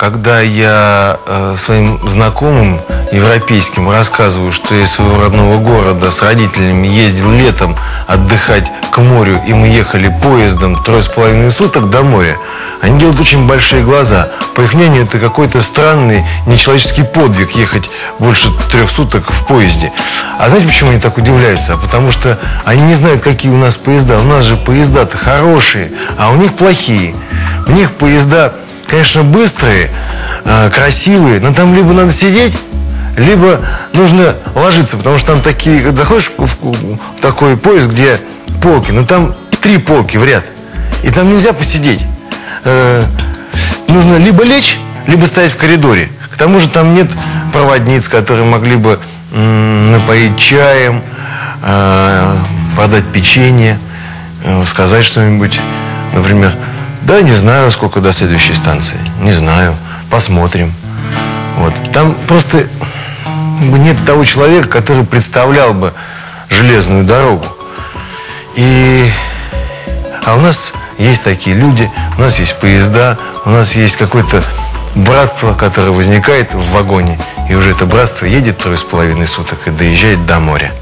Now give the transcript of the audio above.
когда я э, своим знакомым европейским рассказываю, что я из своего родного города с родителями ездил летом отдыхать к морю, и мы ехали поездом трое с половиной суток до моря, они делают очень большие глаза. По их мнению, это какой-то странный нечеловеческий подвиг ехать больше трех суток в поезде. А знаете, почему они так удивляются? А потому что они не знают, какие у нас поезда. У нас же поезда-то хорошие, а у них плохие. У них поезда конечно, быстрые, э, красивые, но там либо надо сидеть, либо нужно ложиться, потому что там такие, заходишь в, такой поезд, где полки, но там три полки в ряд, и там нельзя посидеть. Э, нужно либо лечь, либо стоять в коридоре. К тому же там нет проводниц, которые могли бы напоить чаем, э, подать печенье, э, сказать что-нибудь, например, да, не знаю, сколько до следующей станции. Не знаю. Посмотрим. Вот. Там просто нет того человека, который представлял бы железную дорогу. И... А у нас есть такие люди, у нас есть поезда, у нас есть какое-то братство, которое возникает в вагоне. И уже это братство едет трое с половиной суток и доезжает до моря.